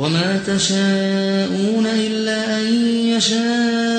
وما تشاءون إلا أن يشاء